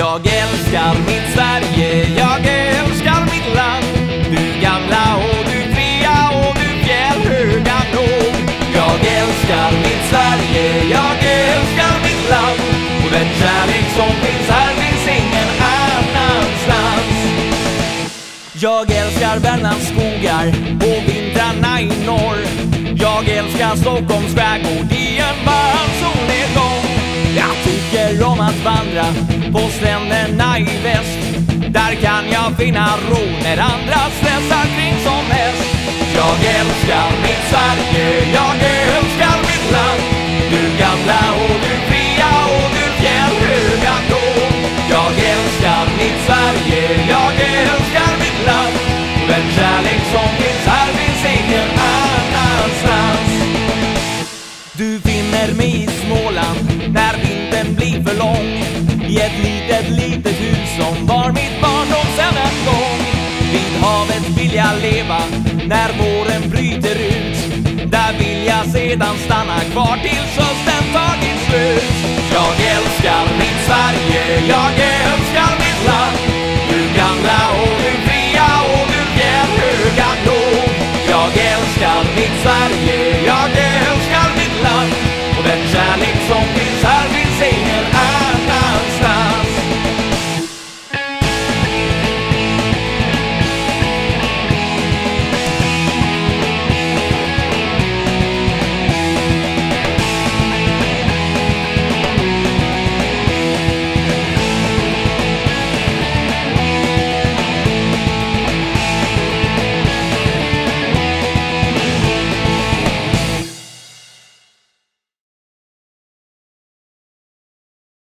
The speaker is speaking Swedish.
Jag älskar mitt Sverige, jag älskar mitt land. Du gamla och du fria och du fjällhöga norr Jag älskar mitt Sverige, jag älskar mitt land. Och den kärlek som finns här finns ingen annanstans. Jag älskar Värmlands skogar och vintrarna i norr. Jag älskar Stockholms skärgård i en varm på stränderna i väst. Där kan jag finna ro när andra stressar kring som mest. Jag älskar mitt Sverige, jag älskar mitt land. Du gamla och du fria och du fjällhöga då. Jag älskar mitt Sverige, jag älskar mitt land. Den kärlek som finns här finns ingen annanstans. Du finner mig i Småland när vintern blir för lång. Leva när våren bryter ut. Där vill jag sedan stanna kvar till